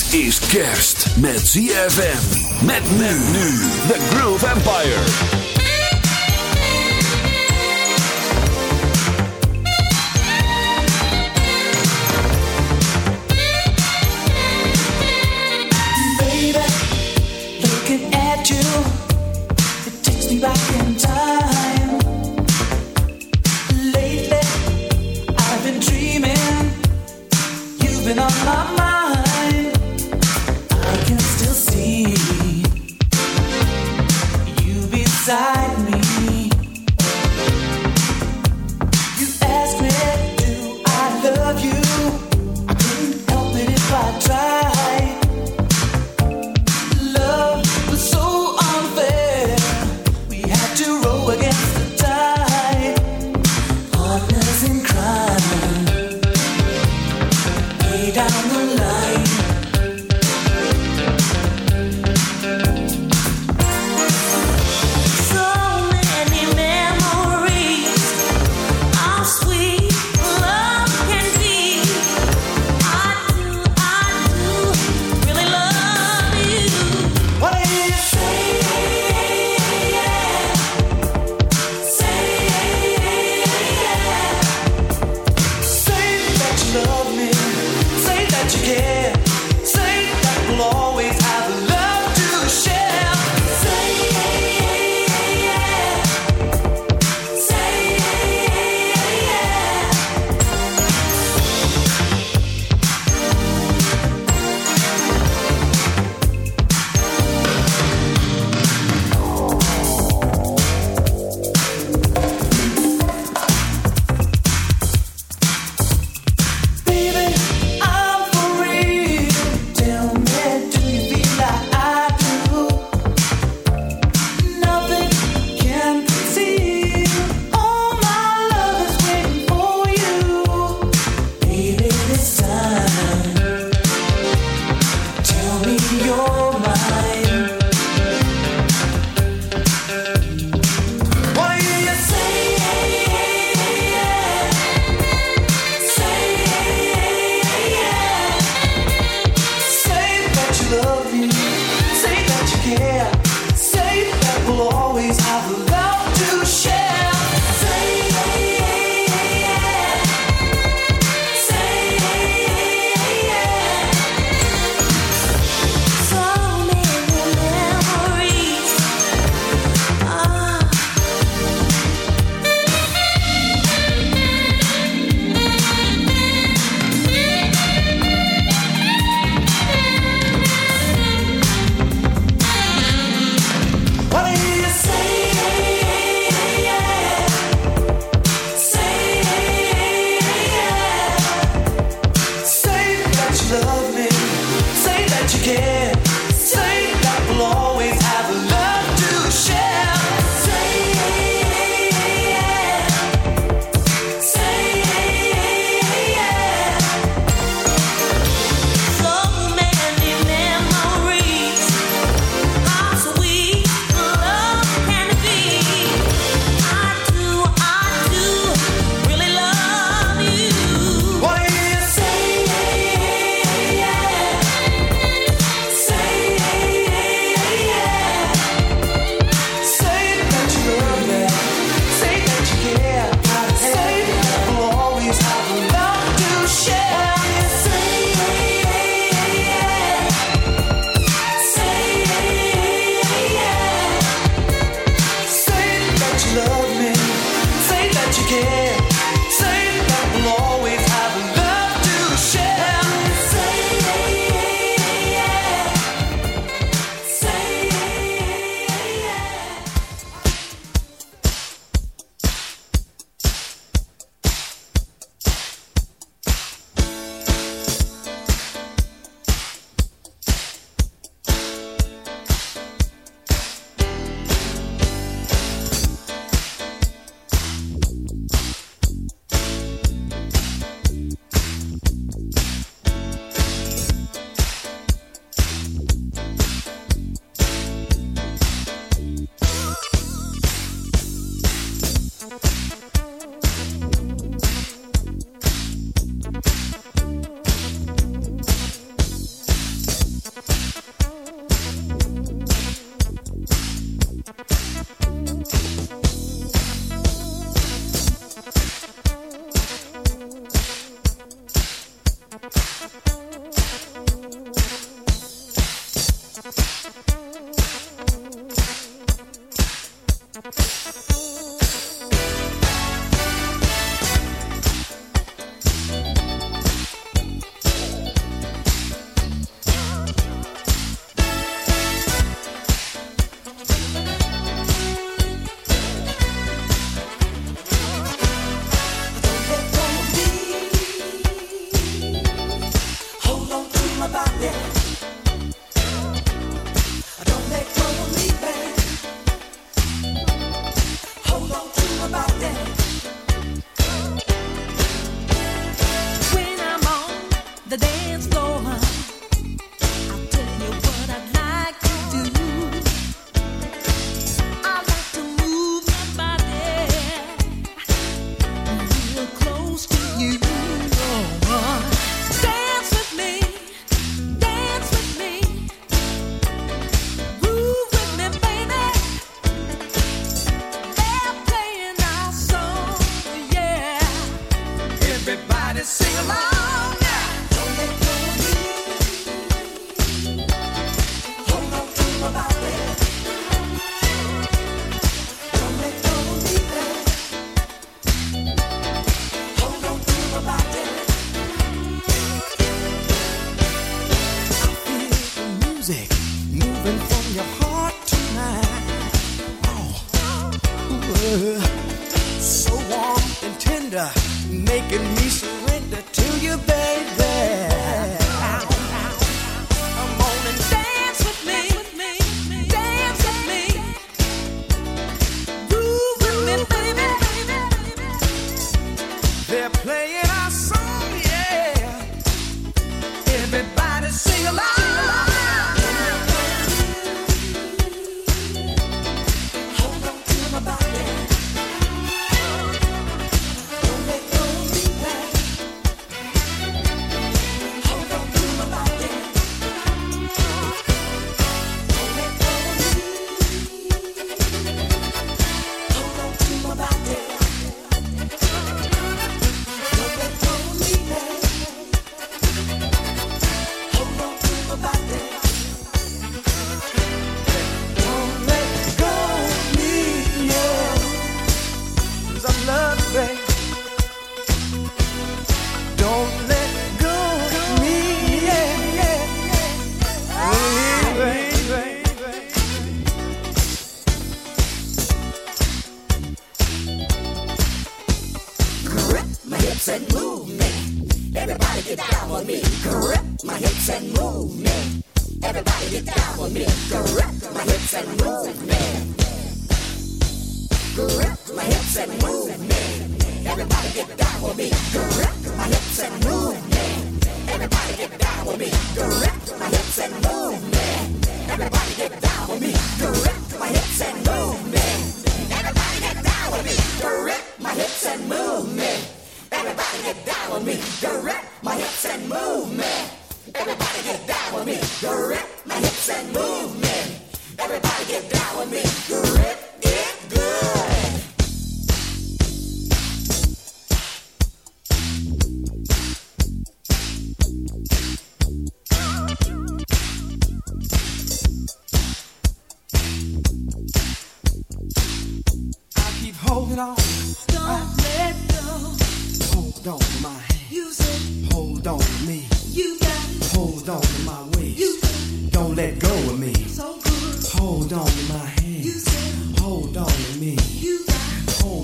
Dit is kerst met ZFM. Met men nu. The Groove Empire.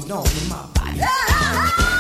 Don't in my body.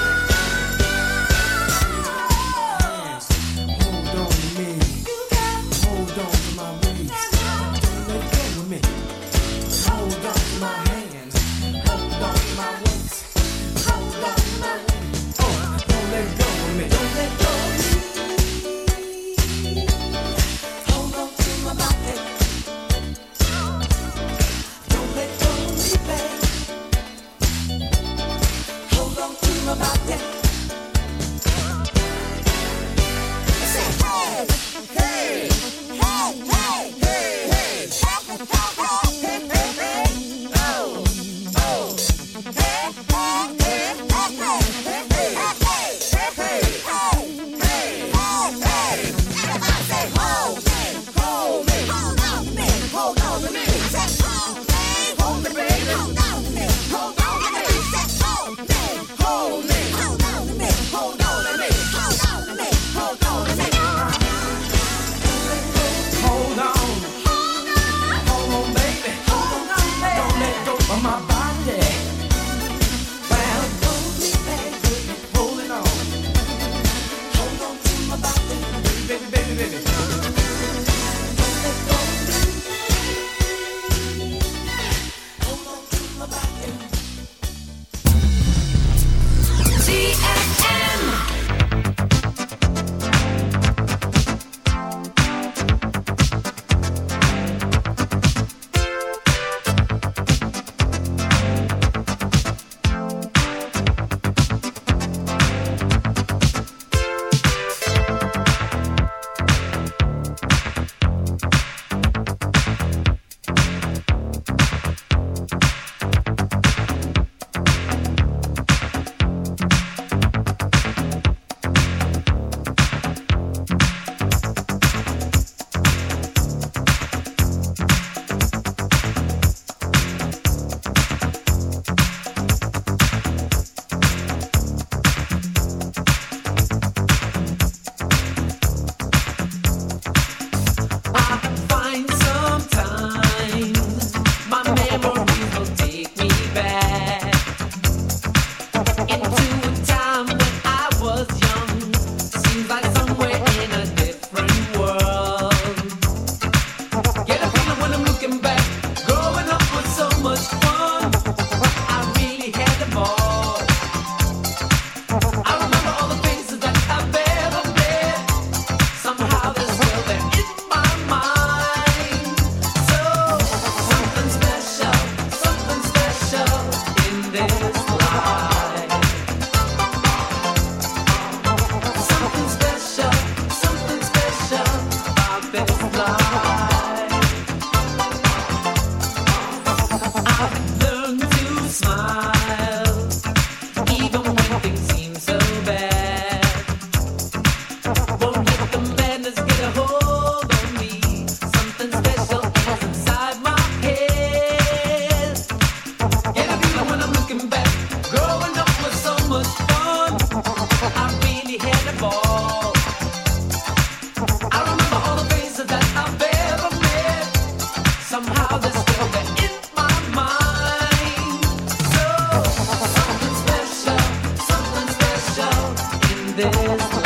Yes.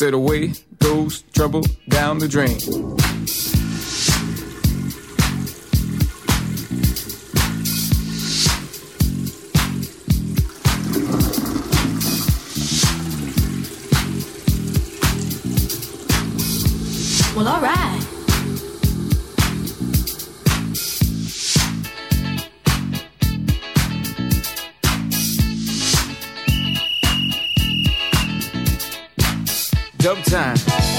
Said away goes trouble down the drain. Well, alright. sometimes.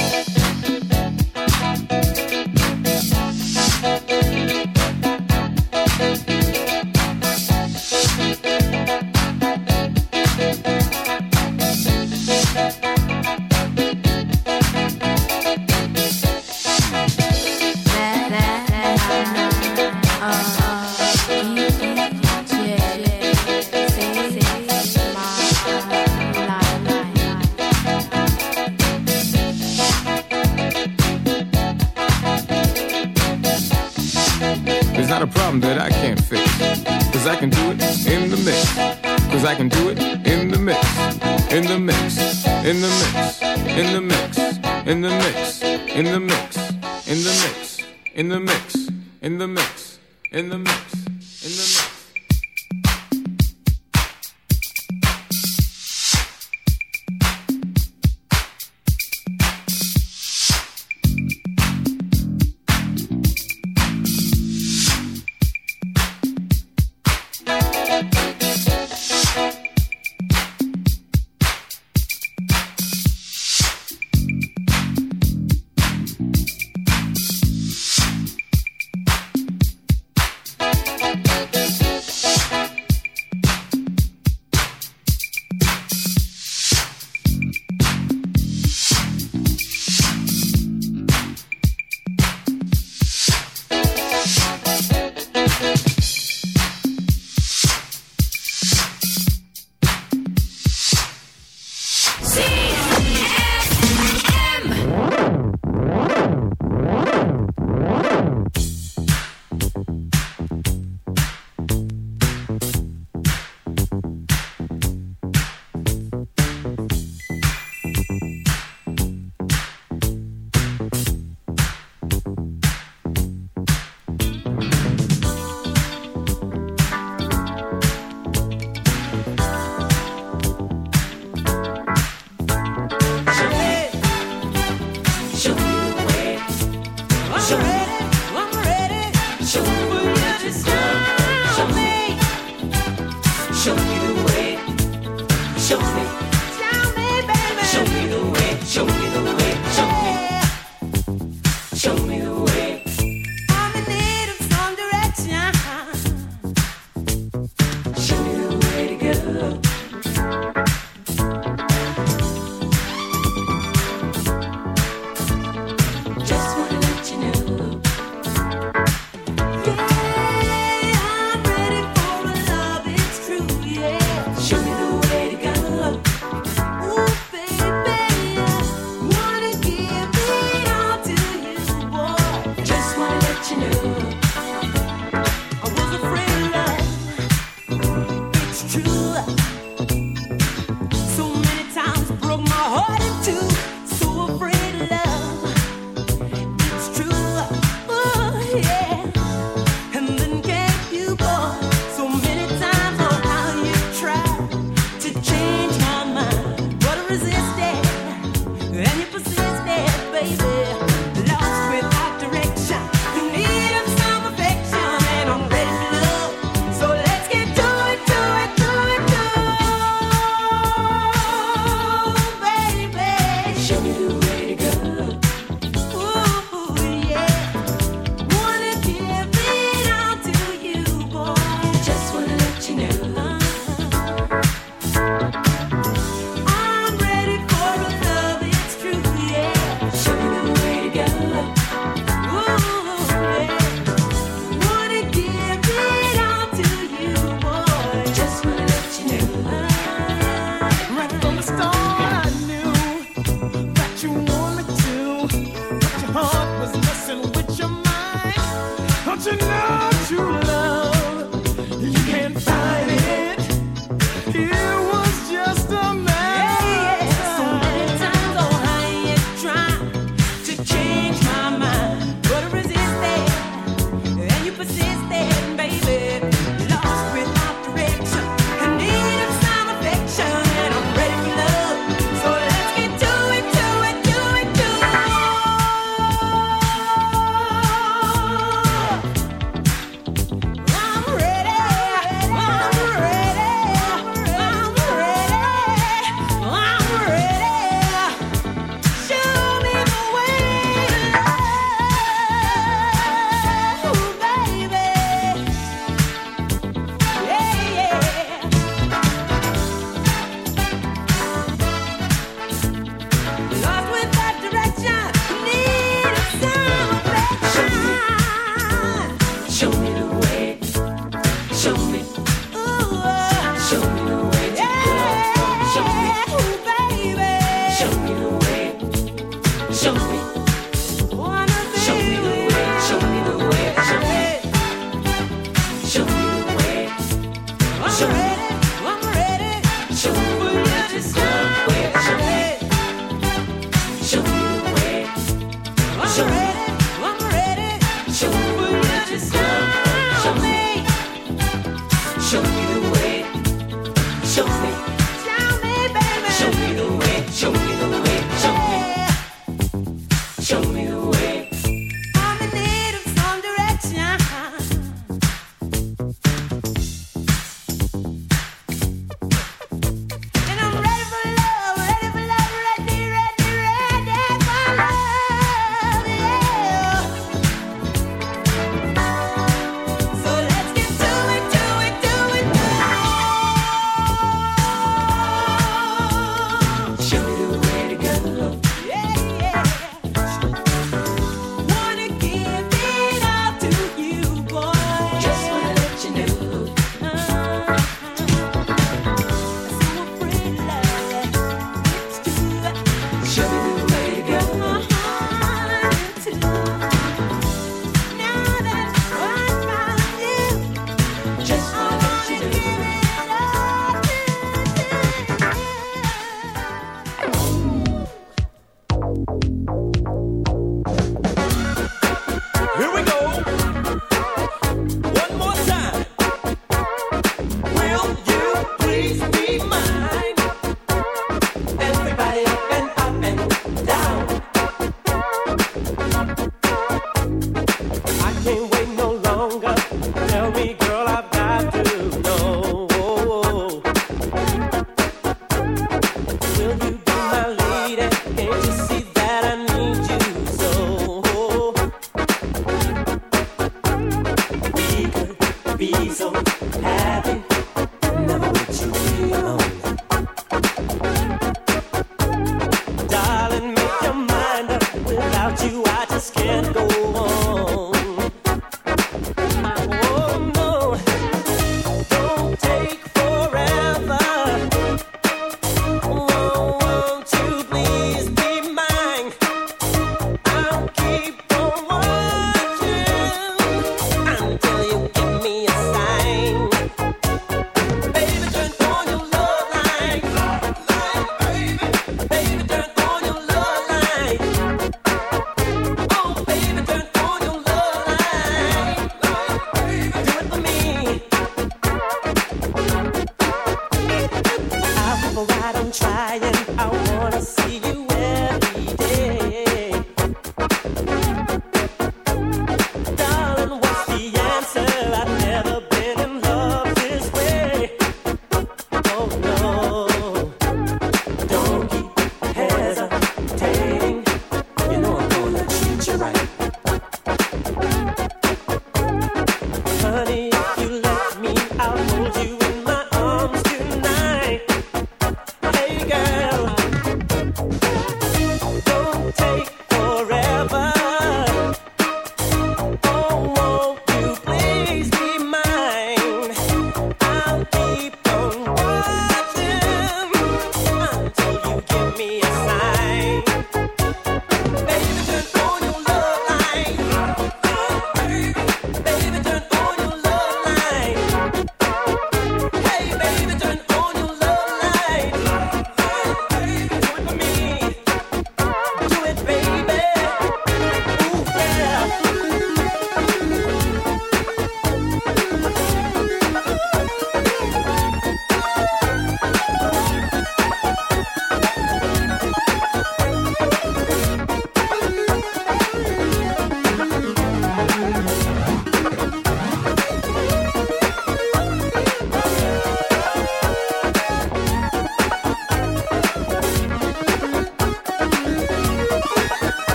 tell me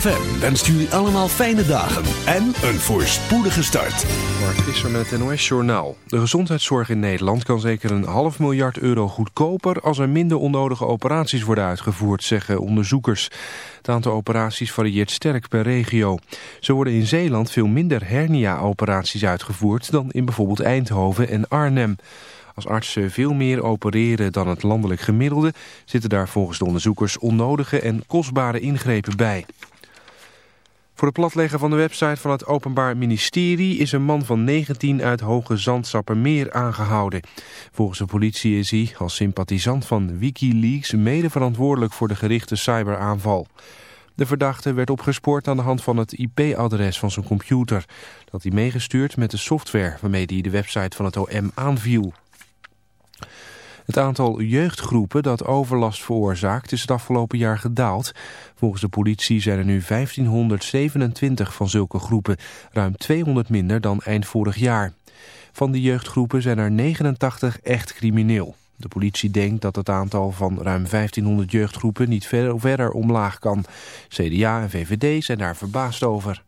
ZFM wenst jullie allemaal fijne dagen en een voorspoedige start. Mark Visser met NOS Journaal. De gezondheidszorg in Nederland kan zeker een half miljard euro goedkoper... als er minder onnodige operaties worden uitgevoerd, zeggen onderzoekers. Het aantal operaties varieert sterk per regio. Zo worden in Zeeland veel minder hernia-operaties uitgevoerd... dan in bijvoorbeeld Eindhoven en Arnhem. Als artsen veel meer opereren dan het landelijk gemiddelde... zitten daar volgens de onderzoekers onnodige en kostbare ingrepen bij. Voor het platleggen van de website van het Openbaar Ministerie is een man van 19 uit Hoge Zandsappermeer aangehouden. Volgens de politie is hij als sympathisant van Wikileaks mede verantwoordelijk voor de gerichte cyberaanval. De verdachte werd opgespoord aan de hand van het IP-adres van zijn computer. Dat hij meegestuurd met de software waarmee hij de website van het OM aanviel. Het aantal jeugdgroepen dat overlast veroorzaakt is het afgelopen jaar gedaald. Volgens de politie zijn er nu 1527 van zulke groepen, ruim 200 minder dan eind vorig jaar. Van die jeugdgroepen zijn er 89 echt crimineel. De politie denkt dat het aantal van ruim 1500 jeugdgroepen niet verder, omlaag kan. CDA en VVD zijn daar verbaasd over.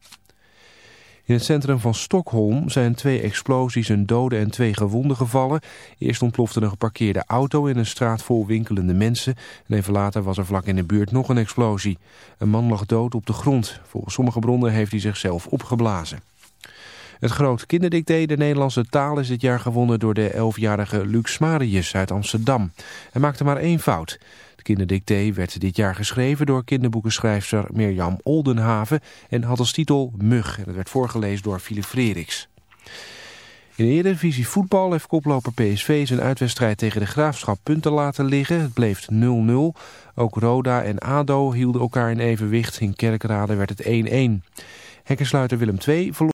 In het centrum van Stockholm zijn twee explosies, een dode en twee gewonden gevallen. Eerst ontplofte een geparkeerde auto in een straat vol winkelende mensen. En even later was er vlak in de buurt nog een explosie. Een man lag dood op de grond. Volgens sommige bronnen heeft hij zichzelf opgeblazen. Het groot kinderdicté de Nederlandse taal is dit jaar gewonnen door de 11-jarige Lux uit Amsterdam. Hij maakte maar één fout. Kinderdicté werd dit jaar geschreven door kinderboekenschrijfster Mirjam Oldenhaven en had als titel Mug. En het werd voorgelezen door Philip Frederiks. In de Eredivisie voetbal heeft koploper PSV zijn uitwedstrijd tegen de Graafschap punten laten liggen. Het bleef 0-0. Ook Roda en ADO hielden elkaar in evenwicht. In Kerkrade werd het 1-1. Hekkensluiter Willem II verloor.